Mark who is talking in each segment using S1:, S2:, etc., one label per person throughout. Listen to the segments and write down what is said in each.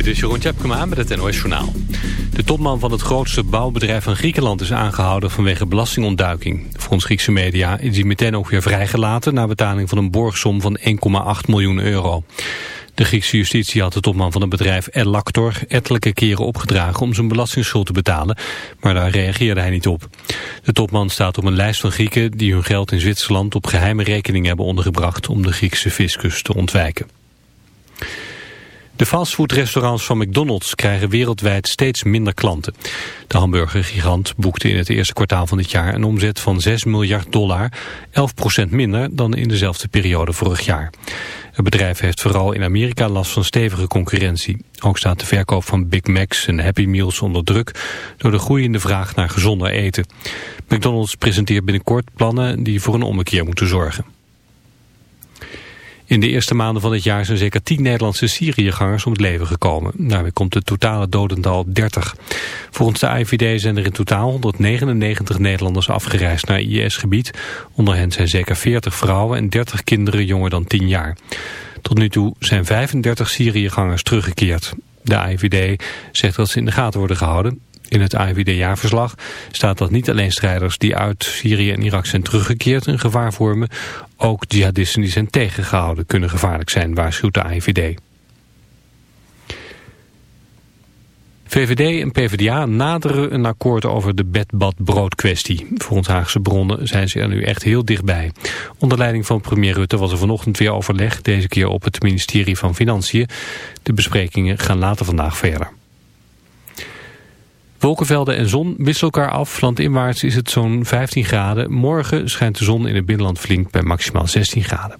S1: Dit is Jeroen Tjepkema met het NOS Journaal. De topman van het grootste bouwbedrijf van Griekenland is aangehouden vanwege belastingontduiking. Volgens Griekse media is hij meteen ook weer vrijgelaten... na betaling van een borgsom van 1,8 miljoen euro. De Griekse justitie had de topman van het bedrijf Elactor ettelijke keren opgedragen om zijn belastingsschuld te betalen, maar daar reageerde hij niet op. De topman staat op een lijst van Grieken die hun geld in Zwitserland op geheime rekening hebben ondergebracht om de Griekse fiscus te ontwijken. De fastfoodrestaurants van McDonald's krijgen wereldwijd steeds minder klanten. De hamburgergigant boekte in het eerste kwartaal van dit jaar een omzet van 6 miljard dollar, 11% minder dan in dezelfde periode vorig jaar. Het bedrijf heeft vooral in Amerika last van stevige concurrentie. Ook staat de verkoop van Big Macs en Happy Meals onder druk door de groeiende vraag naar gezonder eten. McDonald's presenteert binnenkort plannen die voor een ommekeer moeten zorgen. In de eerste maanden van het jaar zijn zeker 10 Nederlandse Syriëgangers om het leven gekomen. Daarmee komt het totale dodental op 30. Volgens de IVD zijn er in totaal 199 Nederlanders afgereisd naar IS-gebied. Onder hen zijn zeker 40 vrouwen en 30 kinderen jonger dan 10 jaar. Tot nu toe zijn 35 Syriëgangers teruggekeerd. De IVD zegt dat ze in de gaten worden gehouden. In het AIVD-jaarverslag staat dat niet alleen strijders die uit Syrië en Irak zijn teruggekeerd een gevaar vormen. Ook jihadisten die zijn tegengehouden kunnen gevaarlijk zijn, waarschuwt de AIVD. VVD en PvdA naderen een akkoord over de bed-bad-brood kwestie. Volgens Haagse bronnen zijn ze er nu echt heel dichtbij. Onder leiding van premier Rutte was er vanochtend weer overleg, deze keer op het ministerie van Financiën. De besprekingen gaan later vandaag verder. Wolkenvelden en zon wisselen elkaar af. Landinwaarts is het zo'n 15 graden. Morgen schijnt de zon in het binnenland flink bij maximaal 16 graden.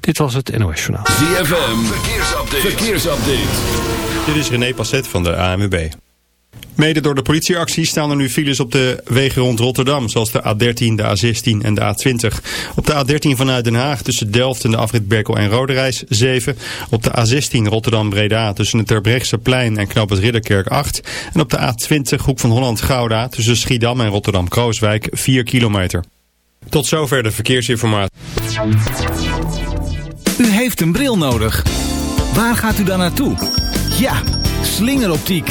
S1: Dit was het NOS Journaal.
S2: ZFM, verkeersupdate. verkeersupdate.
S3: Dit is René Passet van de ANWB. Mede door de politieactie staan er nu files op de wegen rond Rotterdam, zoals de A13, de A16 en de A20. Op de A13 vanuit Den Haag tussen Delft en de afrit Berkel en Roderijs 7. Op de A16 Rotterdam-Breda tussen het Terbrechtseplein en Knap Ridderkerk 8. En op de A20 Hoek van Holland-Gouda tussen Schiedam en Rotterdam-Krooswijk 4 kilometer. Tot zover de verkeersinformatie.
S4: U heeft een bril nodig. Waar gaat u dan naartoe? Ja, slingeroptiek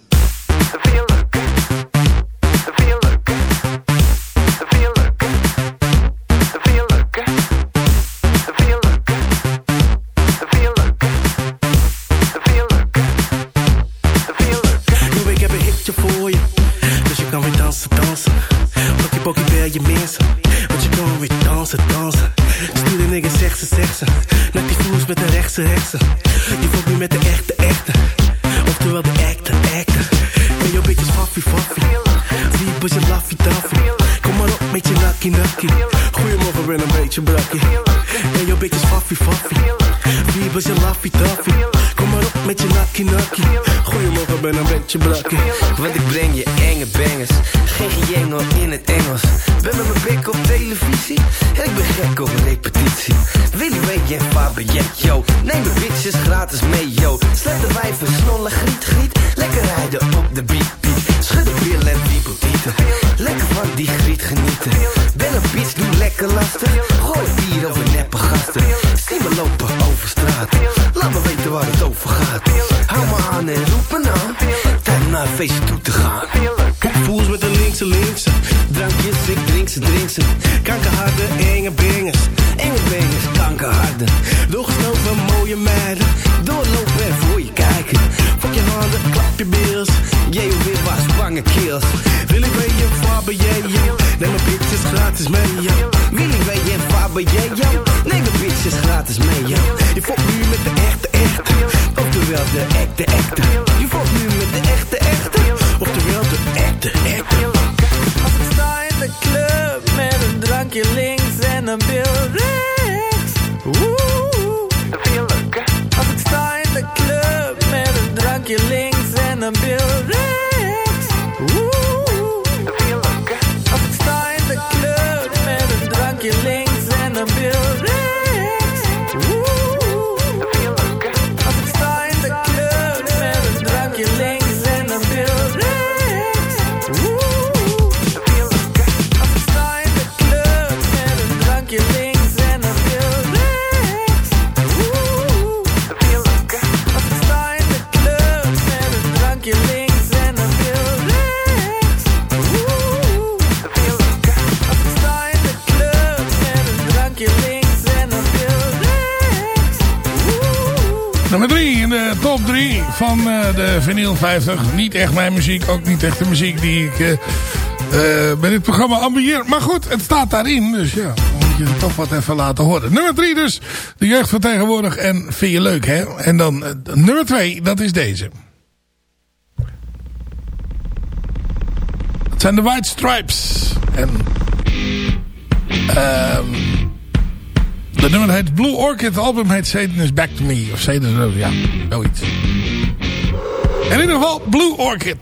S5: Je voelt nu met de echte, echte. Oftewel de echte, echte. En yo, bitches faffie, faffie. Wiepers je laffie, taffie. Kom maar op met je nakkie, nakkie. Goedemorgen, ben een beetje brakkie. En yo, bitches faffie, faffie. Wiepers je laffie, taffie. Kom maar op met je nakkie, nakkie. Goedemorgen, ben een beetje brakkie.
S6: Want ik breng je enge bangers. Geen gejengel in het Engels. Ben met mijn bik
S7: politie en ik ben gek op repetitie. Je, Fabiet, yo. Neem de bitches gratis mee, yo. Slet de wijven, snollen, griet, griet. Lekker rijden op de beat, beat. Schudden billen en piepeltieten. Lekker van die griet genieten. Ben een bitch, doe lekker lastig. Gooi bier over neppe gasten. Zie me lopen over straat. Laat me weten waar het over gaat. Hou me aan en roep me na. Tijd naar een feestje toe te gaan. Kankerharde. Doorgesnoven mooie meiden. Doorlopen en voor je kijken. Pak je handen, klap je bills. Jij yeah, weer was bange kills. Wil ik weet je Faber, yeah, yo. Neem mijn bitches gratis mee, yo. Wil ik weet je Faber, yeah, yo. Neem mijn bitches gratis mee, yo. Je fokt nu met de echte, echte. Oftewel de echte, echte.
S8: Vinyl 50. Niet echt mijn muziek, ook niet echt de muziek die ik eh, eh, bij dit programma ambieer. Maar goed, het staat daarin, dus ja, moet je het toch wat even laten horen. Nummer 3 dus, de jeugd van tegenwoordig en vind je leuk hè. En dan eh, nummer 2, dat is deze. Het zijn de White Stripes. En... ehm de nummer heet Blue Orchid. Het album heet Satan is Back to Me. Of Satan is... Ja, zoiets. In ieder geval Blue Orchid.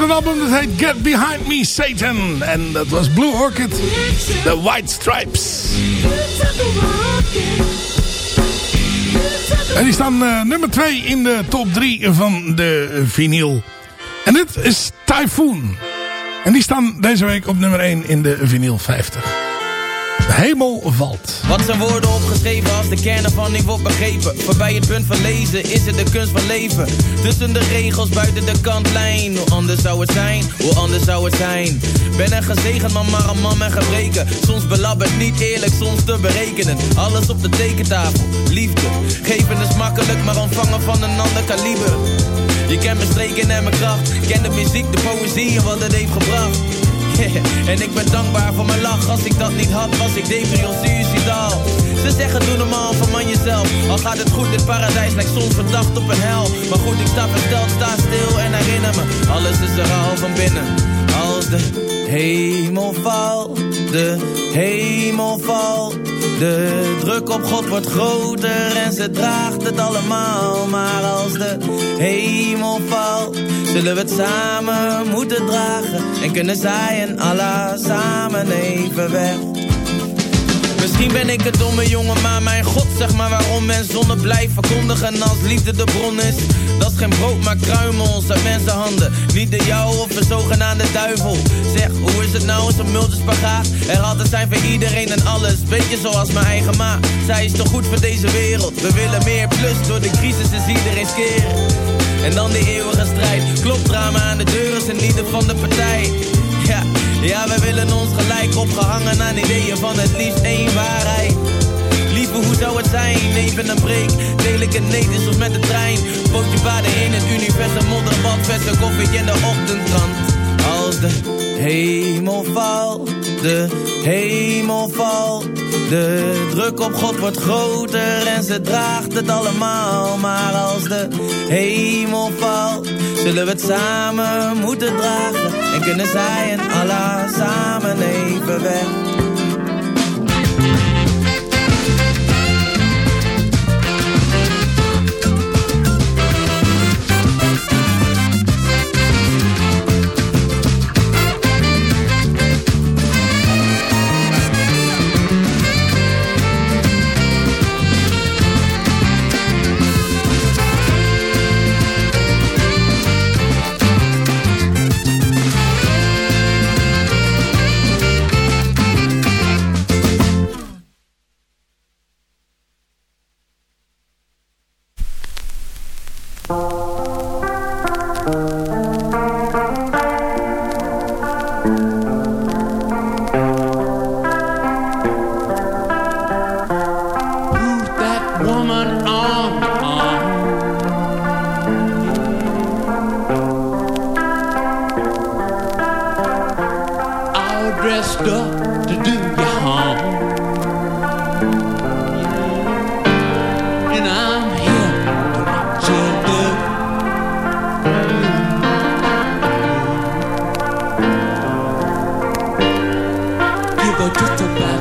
S8: Van een album dat heet Get Behind Me Satan. En dat was Blue Orchid. The White Stripes. En die staan eh, nummer 2 in de top 3 van de vinyl. En dit is Typhoon. En die staan deze week op nummer 1 in de vinyl 50.
S9: Hemel valt.
S10: Wat zijn woorden opgeschreven als de kern ervan niet wordt begrepen. Voorbij het punt van lezen is het de kunst van leven. Tussen de regels buiten de kantlijn. Hoe anders zou het zijn, hoe anders zou het zijn. Ben een gezegend man, maar een man met gebreken. Soms belabberd, niet eerlijk, soms te berekenen. Alles op de tekentafel, liefde. Geven is makkelijk, maar ontvangen van een ander kaliber. Je kent mijn streken en mijn kracht. Ken de muziek, de poëzie en wat het heeft gebracht. en ik ben dankbaar voor mijn lach. Als ik dat niet had, was ik depri of suicidaal. Ze zeggen doe normaal, man jezelf. Al gaat het goed, dit paradijs lijkt soms verdacht op een hel. Maar goed, ik sta versteld, sta stil en herinner me. Alles is er al van binnen. Als de hemel valt, de hemel valt. De druk op God wordt groter en ze draagt het allemaal. Maar als de hemel valt, zullen we het samen moeten dragen. En kunnen zij en Allah samen even weg. Misschien ben ik het domme jongen, maar mijn god, zeg maar waarom men zonne blijft verkondigen als liefde de bron is. Dat is geen brood, maar kruimels uit mensenhanden. Niet de jou of de zogenaamde duivel. Zeg, hoe is het nou als een multispagaat? Er altijd zijn voor iedereen en alles, beetje zoals mijn eigen ma. Zij is toch goed voor deze wereld. We willen meer plus, door de crisis is iedereen skeren. En dan de eeuwige strijd. Klopt drama aan de deur is een ieder van de partij. Ja, ja, we willen ons gelijk opgehangen aan ideeën van het liefst één waarheid. Lieve, hoe zou het zijn? Even een break, het netjes of met de trein. Pootje baden in het universum, modderbad, verse koffie in de ochtendkrant. De hemel valt, de hemel valt. De druk op God wordt groter en ze draagt het allemaal. Maar als de hemel valt, zullen we het samen moeten dragen. En kunnen zij en Allah samen even weg.
S6: but just about.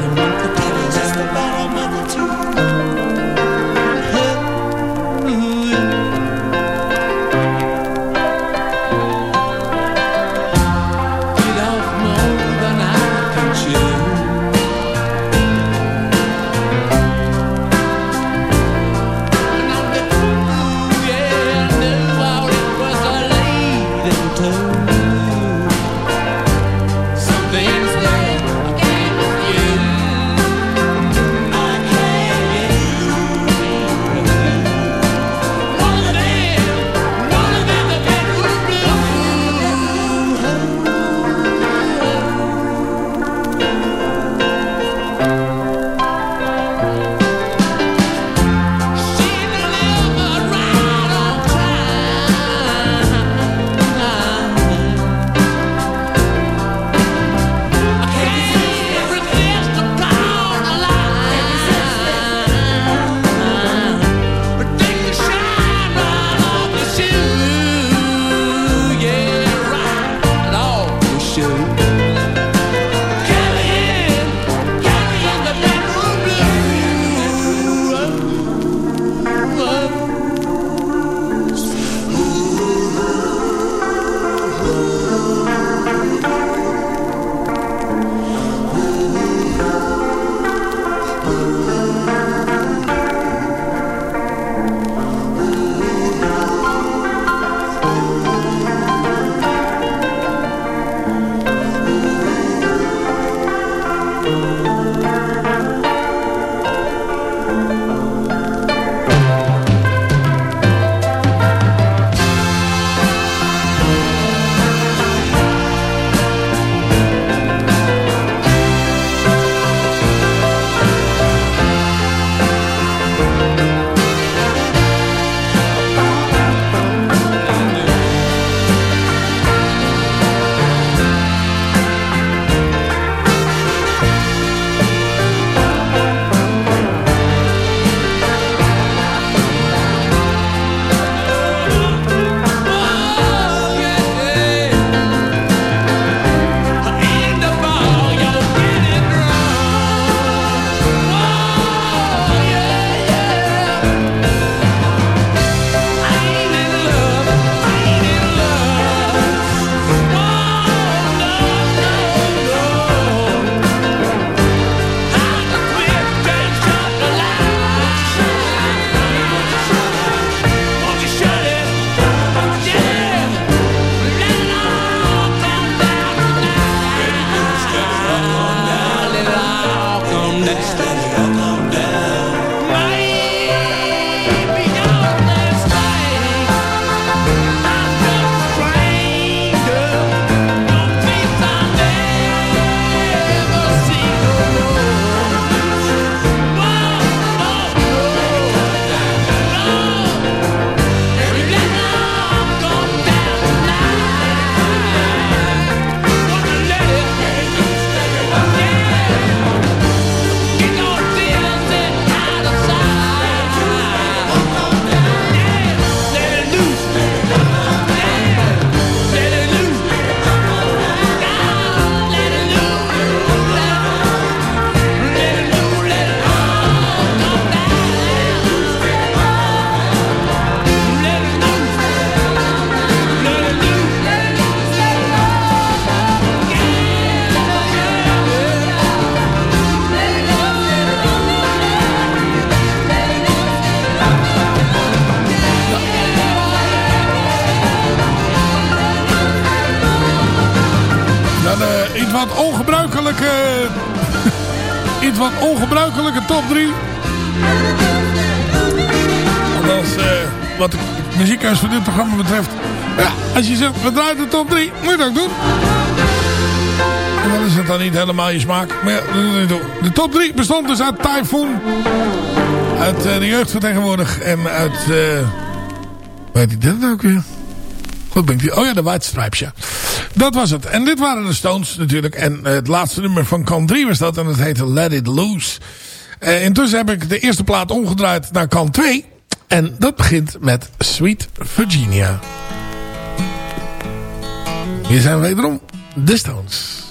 S9: Wat ongebruikelijke top 3. Althans, uh, wat de muziekhuis van dit programma betreft. Ja, als je zegt, we draaien de top 3, moet je dat doen. En dan is het dan niet helemaal je smaak. Maar ja, de top 3 bestond dus uit Typhoon. Uit uh, de jeugd van. En uit... Uh, hoe heet die derde ook weer? Wat ben ik Oh ja, de White Stripes, ja. Dat was het. En dit waren de Stones natuurlijk. En uh, het laatste nummer van kant 3 was dat. En dat heette Let It Loose. Uh, intussen heb ik de eerste plaat omgedraaid naar kant 2. En dat begint met Sweet Virginia. Hier zijn we wederom de Stones.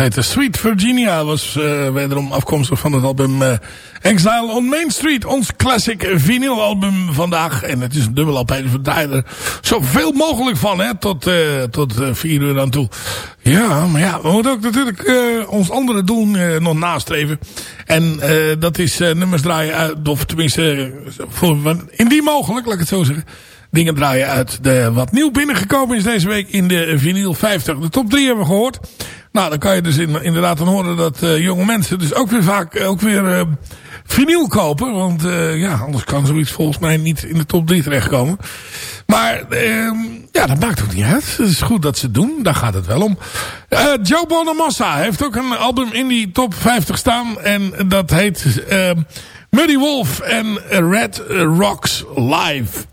S9: Heette Sweet Virginia. Was uh, wederom afkomstig van het album uh, Exile on Main Street. Ons classic vinyl album vandaag. En het is een dubbel LP. We draaien er zoveel mogelijk van. Hè, tot, uh, tot vier uur aan toe. Ja, maar ja, we moeten ook natuurlijk ons andere doel nog nastreven. En dat is nummers draaien uit. Of tenminste, voor, indien mogelijk, laat ik het zo zeggen dingen draaien uit de, wat nieuw binnengekomen is deze week in de vinyl 50. De top 3 hebben we gehoord. Nou, dan kan je dus in, inderdaad dan horen dat uh, jonge mensen dus ook weer vaak ook weer uh, vinyl kopen. Want ja, anders kan zoiets volgens mij niet in de top 3 terechtkomen. Maar ehm, ja, dat maakt ook niet uit. Het is goed dat ze het doen. Daar gaat het wel om. Joe Bonamassa heeft ook een album in die top 50 staan. En dat heet ehm, Muddy Wolf en Red Rocks Live.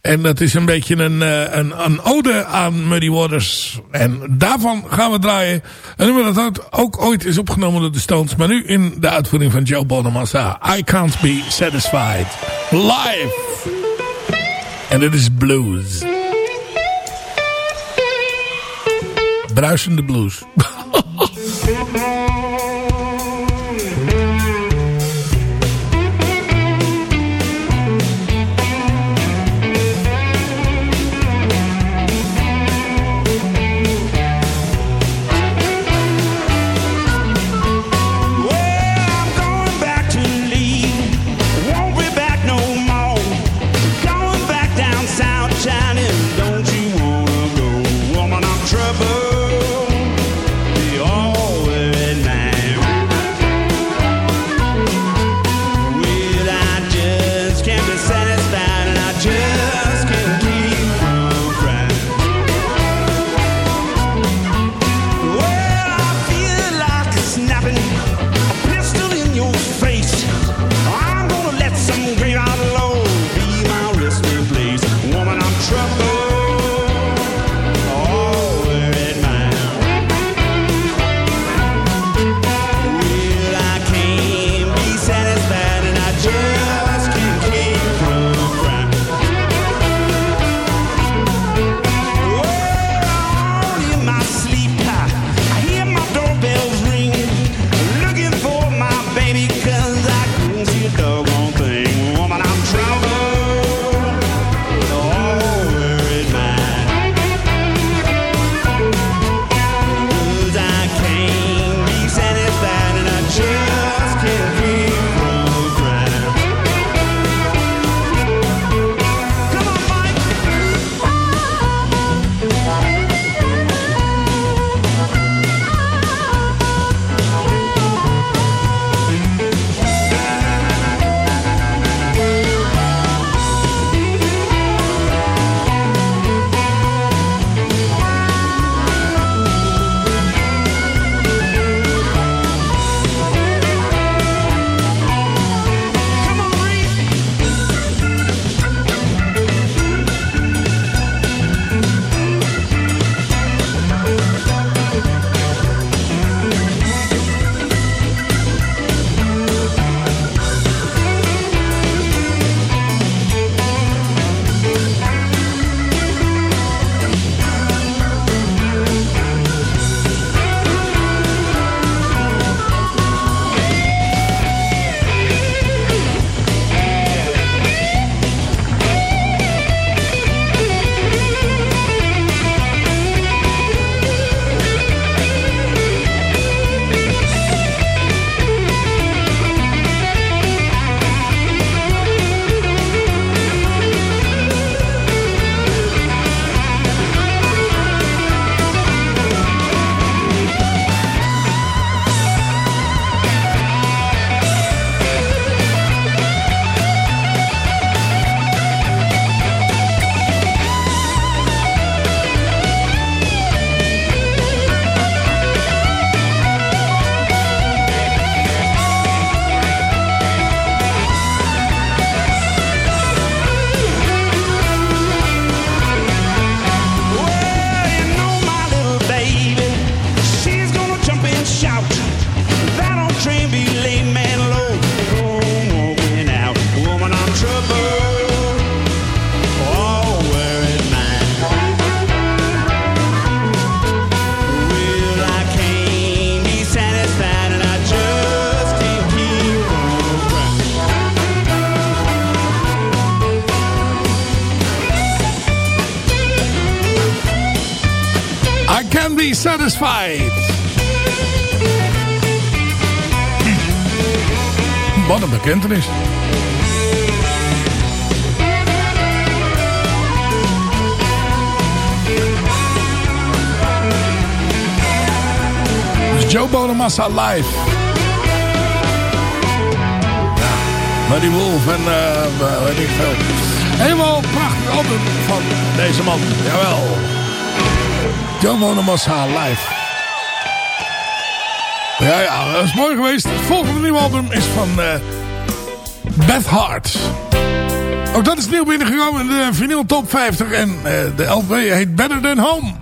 S9: En dat is een beetje een, eh, een, een ode aan Muddy Waters. En daarvan gaan we draaien. Een nummer dat ook ooit is opgenomen door de Stones. Maar nu in de uitvoering van Joe Bonamassa. I Can't Be Satisfied. Live. En dit is blues. Bruisende blues. Satisfied. Wat een bekentenis. Joe Bonamassa live. Ja, Muddy Wolf en uh, weet ik veel. Helemaal prachtig album van deze man. Jawel. Joe Bonamassa live. Ja, ja, dat is mooi geweest. Het volgende nieuwe album is van uh, Beth Hart. Ook dat is nieuw binnengekomen in de vinyl top 50. En uh, de LP heet Better Than Home.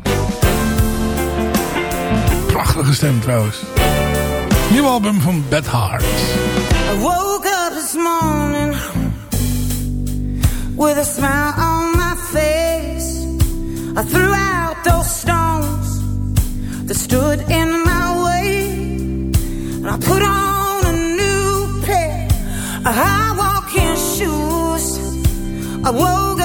S9: Prachtige stem trouwens. Nieuw album van Beth Hart.
S7: I woke up this morning With a smile on my face I threw out those stones That stood in my way. And I put on a new pair Of high walking shoes I woke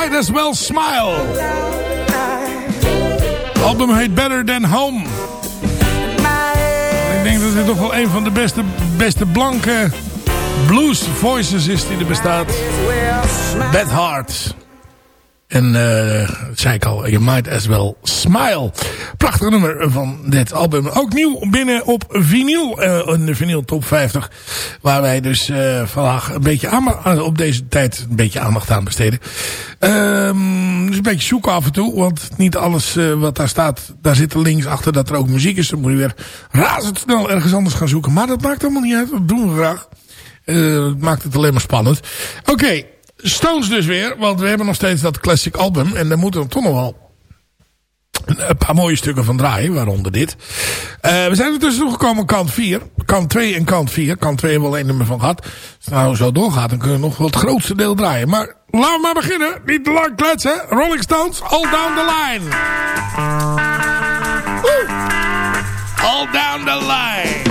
S7: Might as well smile.
S9: Het album heet Better Than Home. Ik denk dat dit toch wel een van de beste, beste blanke blues voices is die er bestaat. Beth Hart. En dat zei ik al, You Might As Well Smile. Prachtig nummer van dit album. Ook nieuw binnen op vinyl, eh, in de vinyl top 50. Waar wij dus eh, vandaag een beetje op deze tijd een beetje aandacht aan besteden. Ehm dus een beetje zoeken af en toe, want niet alles wat daar staat, daar zit er links achter dat er ook muziek is. Dan moet je weer razendsnel ergens anders gaan zoeken. Maar dat maakt allemaal niet uit, dat doen we graag. Maakt het alleen maar spannend. Oké, Stones dus weer, want we hebben nog steeds dat classic album. En daar moeten we toch nog wel een paar mooie stukken van draaien, waaronder dit. Uh, we zijn er tussen gekomen kant 4. Kant 2 en kant 4. Kant 2 hebben we al één nummer van gehad. Als het nou zo doorgaat, dan kunnen we nog wel het grootste deel draaien. Maar laten we maar beginnen. Niet te lang kletsen. Rolling Stones, All Down the Line. All Down the Line.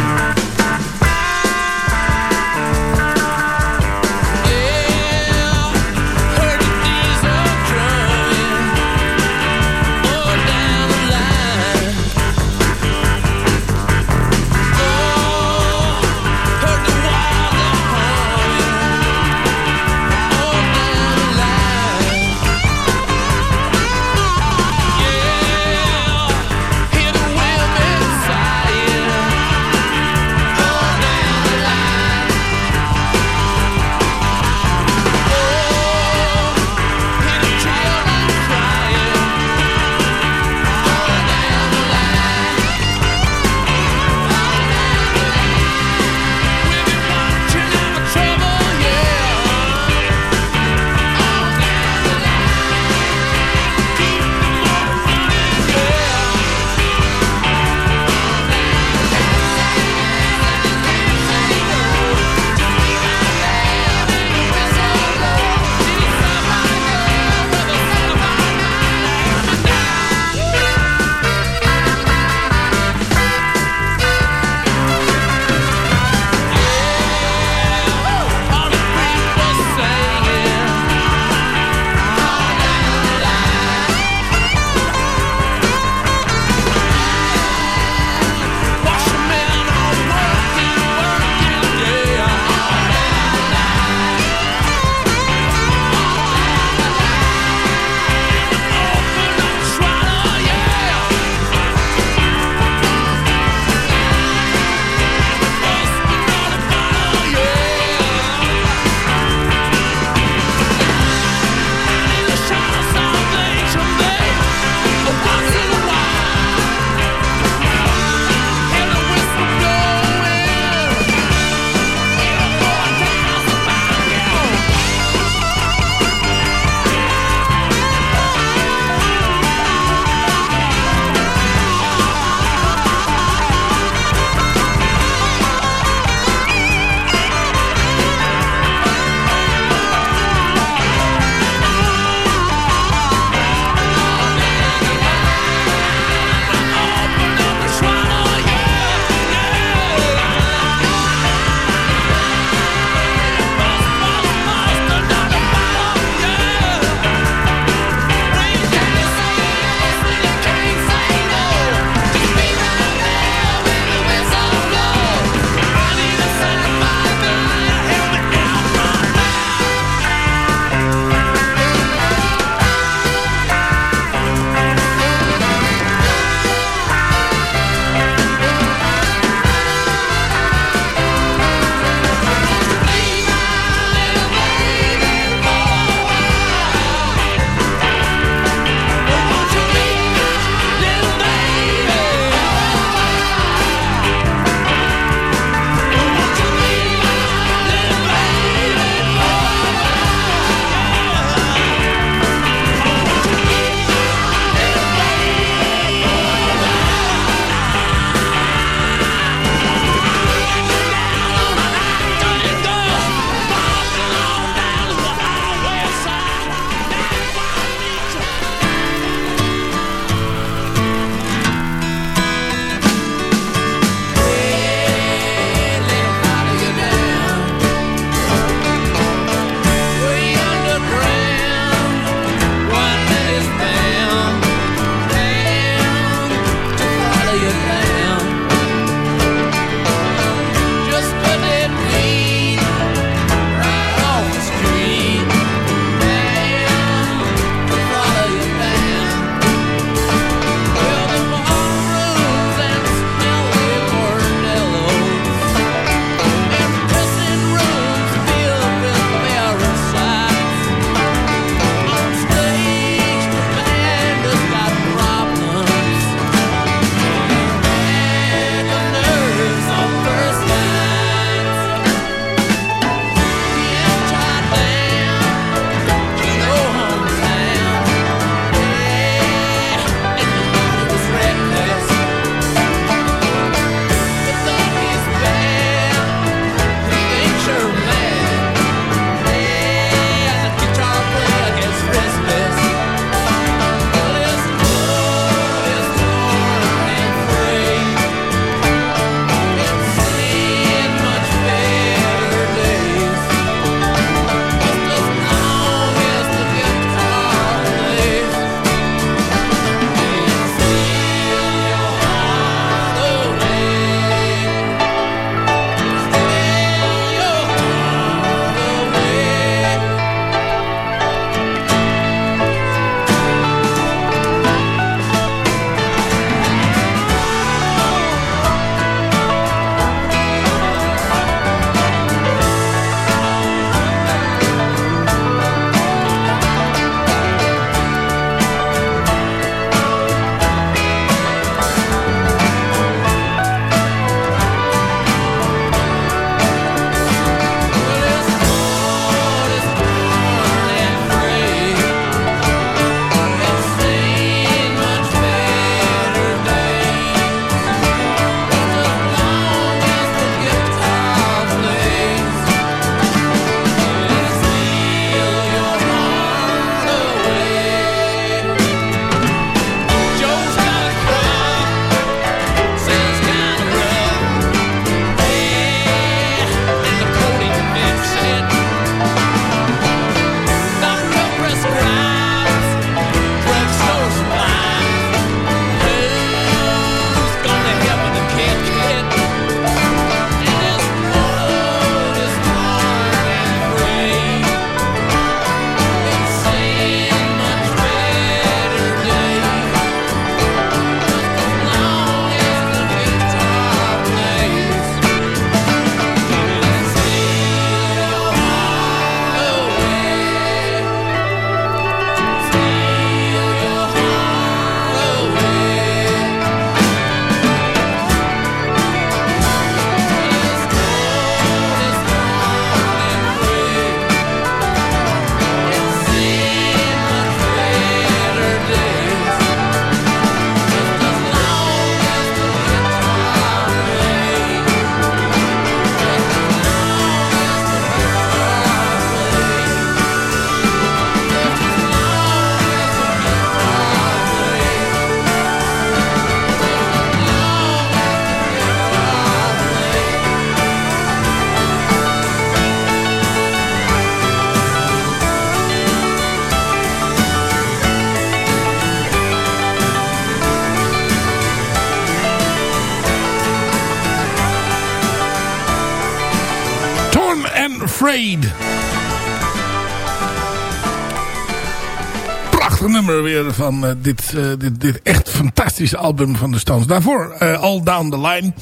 S9: Van uh, dit, uh, dit, dit echt fantastische album van de Stones. Daarvoor uh, All Down the Line.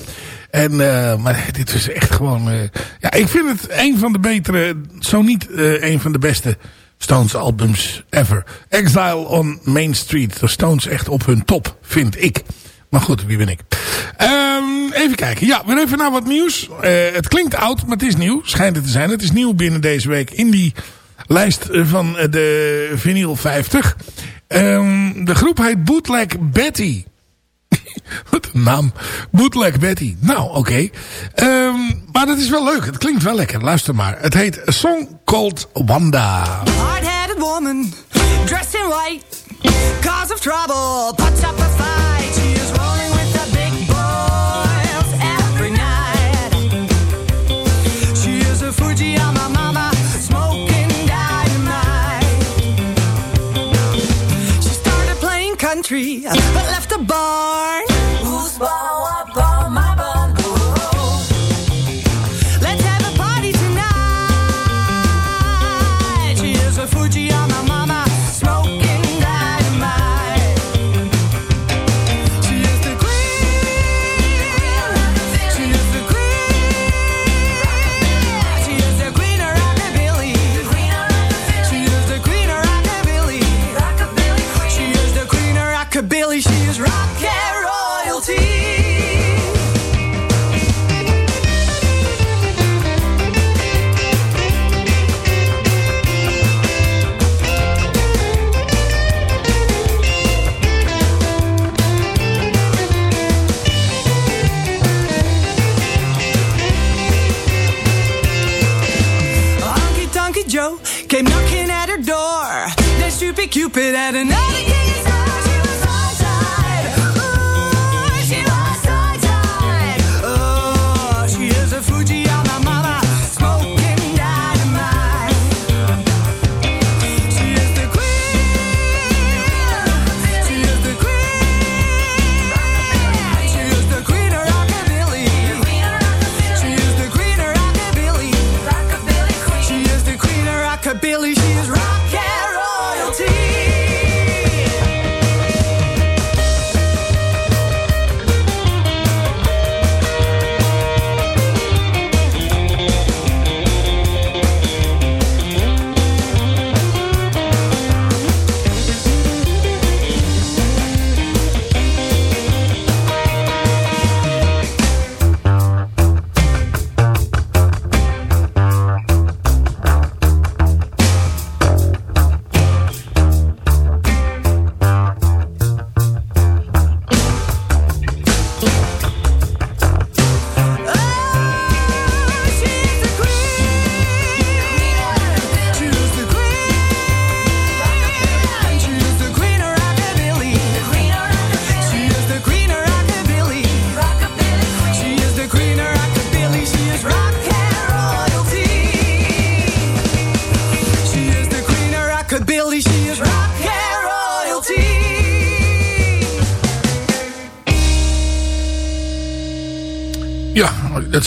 S9: En, maar dit is echt gewoon... ja, ik vind het een van de betere, zo niet een van de beste Stones albums ever. Exile on Main Street. De Stones echt op hun top, vind ik. Maar goed, wie ben ik? Um, even kijken. Ja, weer even naar wat nieuws. Het klinkt oud, maar het is nieuw. Schijnt het te zijn. Het is nieuw binnen deze week in die lijst van de vinyl 50. Um, de groep heet Bootleg Betty. Wat een naam. Bootleg Betty. Nou, oké. Okay. Um, maar dat is wel leuk. Het klinkt wel lekker. Luister maar. Het heet A Song Called Wanda.
S8: Hard-headed woman, dressed in white, cause of trouble, puts up a fight.
S9: tree.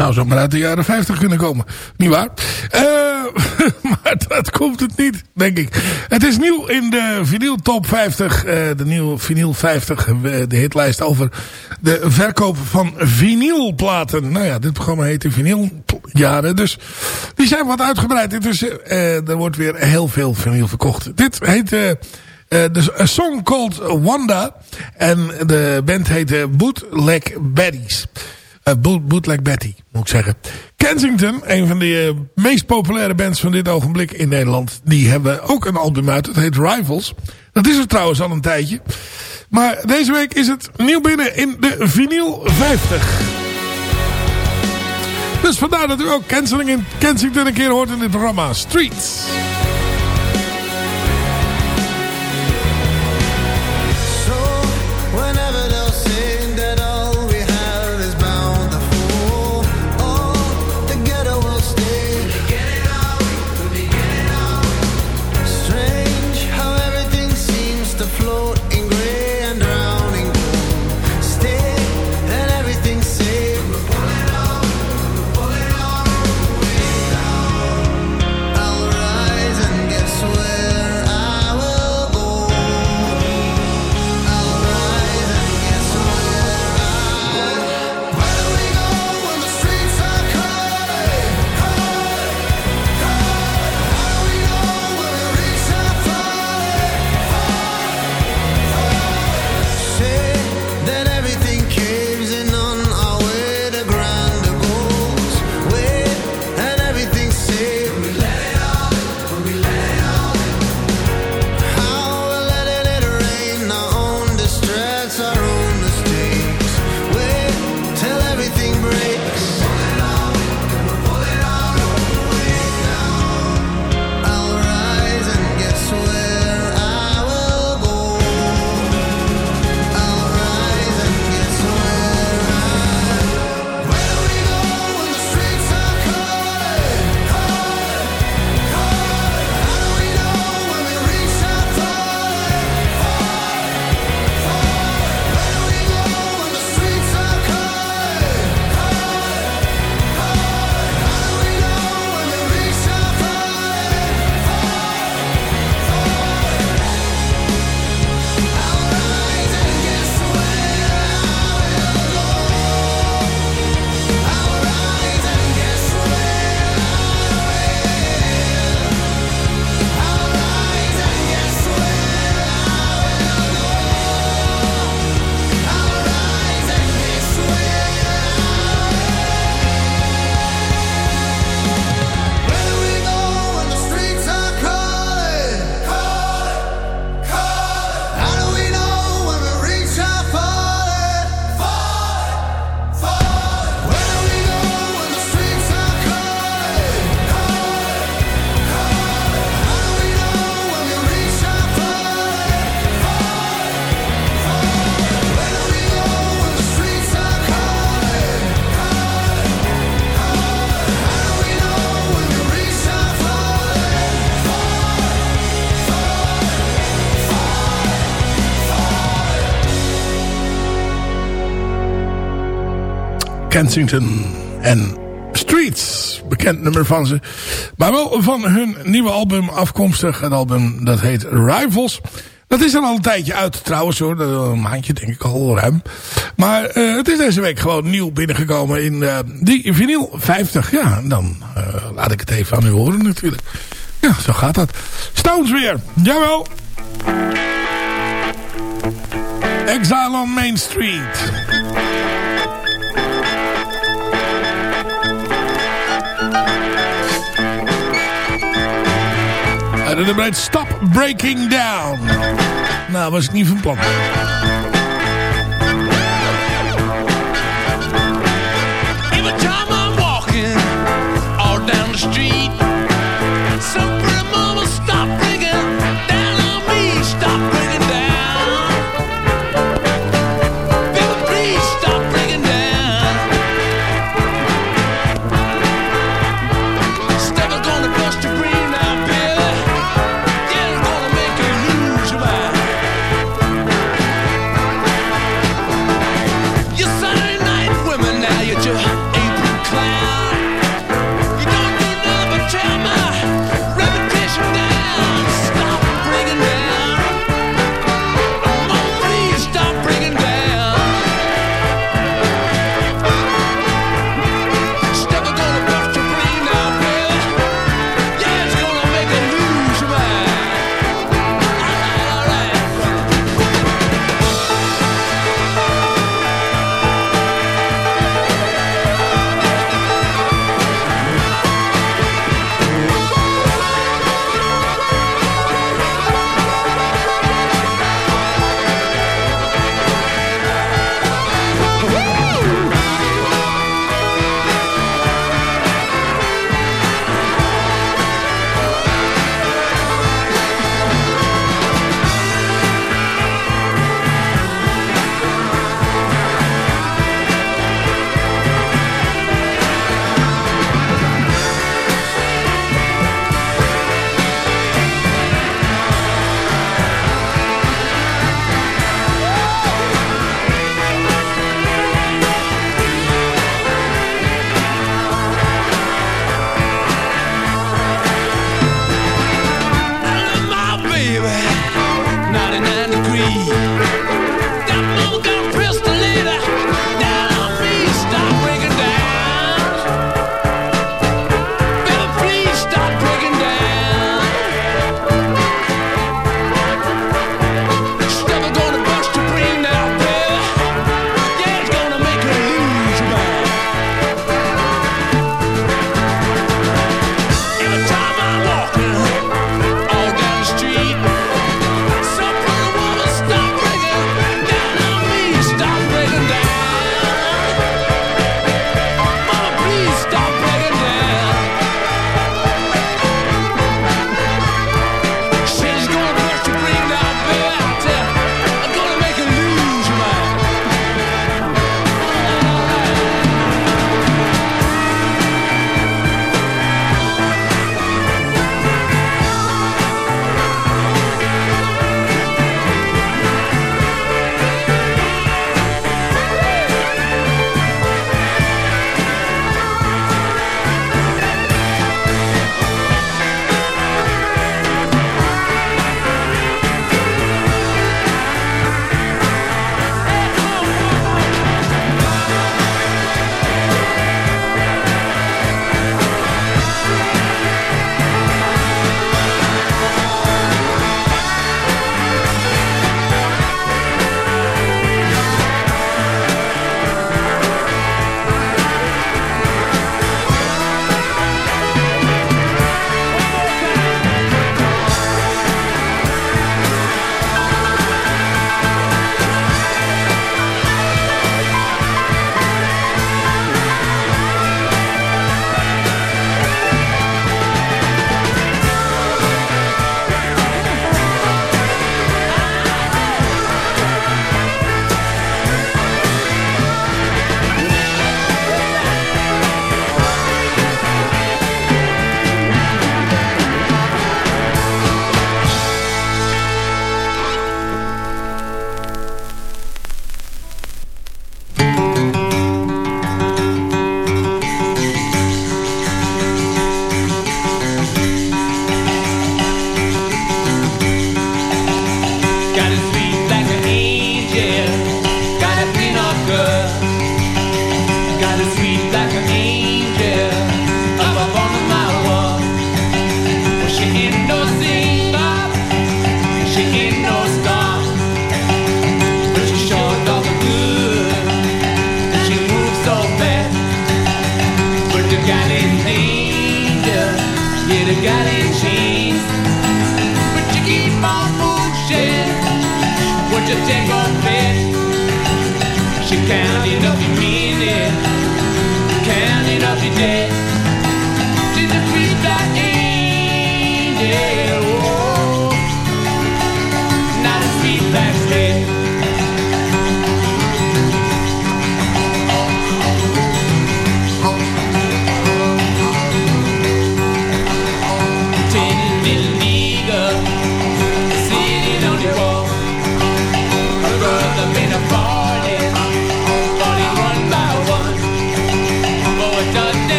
S9: Zou zomaar uit de jaren 50 kunnen komen. Niet waar? Eh, maar dat komt het niet, denk ik. Het is nieuw in de vinyl top 50. eh, de nieuwe vinyl 50. eh, de hitlijst over de verkoop van vinylplaten. Nou ja, dit programma heet de vinyljaren. Dus die zijn wat uitgebreid. Intussen, er wordt weer heel veel vinyl verkocht. Dit heet... eh, dus A Song Called Wanda. En de band heet eh, Bootleg Baddies. Eh, Boot, Bootleg Betty, moet ik zeggen. Kensington, een van de eh, meest populaire bands van dit ogenblik in Nederland. Die hebben ook een album uit. Dat heet Rivals. Dat is er trouwens al een tijdje. Maar deze week is het nieuw binnen in de vinyl 50. Dus vandaar dat u ook Kensington, in, Kensington een keer hoort in dit programma. Streets.
S11: Kensington en Streets. Bekend nummer van ze. Maar wel van hun nieuwe album afkomstig. Het album dat heet Rivals. Dat is er al een tijdje uit trouwens hoor. Een maandje denk ik al ruim. Maar eh, het is deze week gewoon nieuw binnengekomen in eh, die vinyl 50. Ja, dan eh, laat ik het even aan u horen natuurlijk. Ja, zo gaat dat. Stones weer. Jawel. Exile on Main Street. En dan heet Stop Breaking Down. Nou, was ik niet van plan.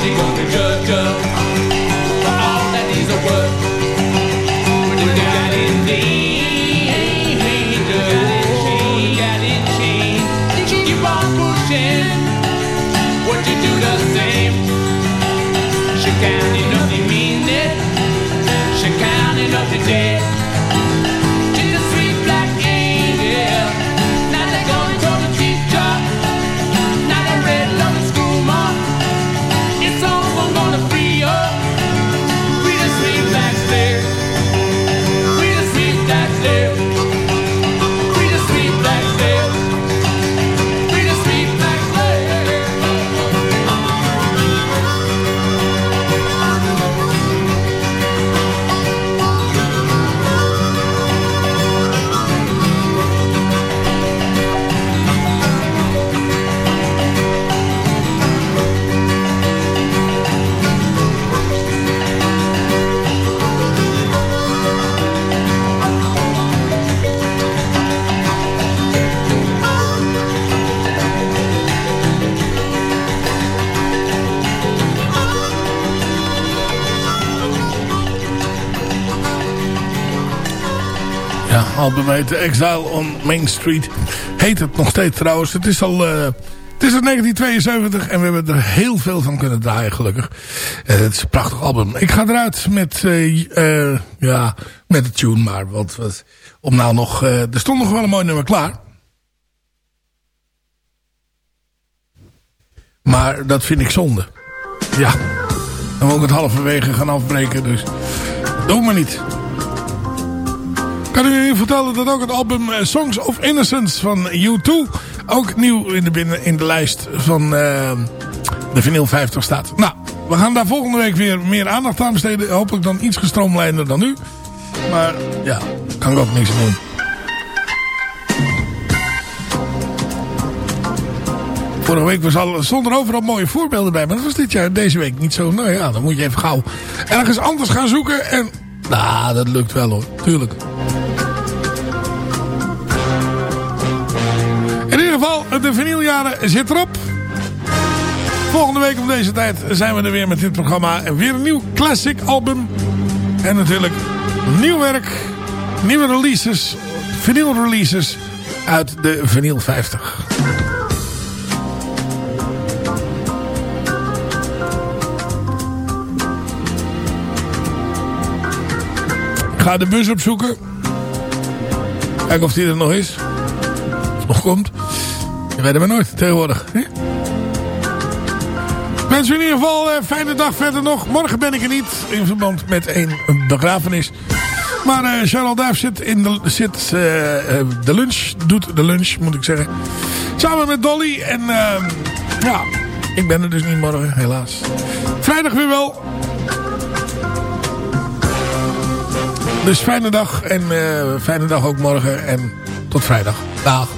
S12: The gonna
S11: judge for all that he's a worth. Got in in. Keep on pushing. You do the same? She counting up the she counting up the.
S9: Album heet Exile on Main Street. Heet het nog steeds trouwens. Het is al... eh, het is uit 1972 en we hebben er heel veel van kunnen draaien gelukkig. Eh, het is een prachtig album. Ik ga eruit met, eh, ja, met de tune maar. Want wat, om nou nog, er stond nog wel een mooi nummer klaar. Maar dat vind ik zonde. Ja, dan moet ik het halverwege gaan afbreken. Dus doe maar niet. Kan u vertellen dat ook het album eh, Songs of Innocence van U2 ook nieuw in de, binnen, in de lijst van eh, de vinyl 50 staat. Nou, we gaan daar volgende week weer meer aandacht aan besteden. Hopelijk dan iets gestroomlijnder dan nu. Maar ja, kan ik ook niks doen. Vorige week was al, stonden er overal mooie voorbeelden bij. Maar dat was dit jaar, deze week niet zo. Nou ja, dan moet je even gauw ergens anders gaan zoeken. En nou, dat lukt wel hoor. Tuurlijk. In ieder geval, de vinyljaren zit erop. Volgende week op deze tijd zijn we er weer met dit programma. En weer een nieuw classic album. En natuurlijk nieuw werk. Nieuwe releases. Vinyl releases uit de vinyl 50. Ga de bus opzoeken. Kijken of die er nog is. Of nog komt. Je weet het maar nooit tegenwoordig. Hè? Mensen in ieder geval een fijne dag verder nog. Morgen ben ik er niet. In verband met een begrafenis. Maar eh Charles Duif zit, in de, zit eh, eh, de lunch. Doet de lunch moet ik zeggen. Samen met Dolly. En eh, ja, ik ben er dus niet morgen helaas. Vrijdag weer wel. Dus fijne dag. En eh, fijne dag ook morgen. En tot vrijdag. Dag.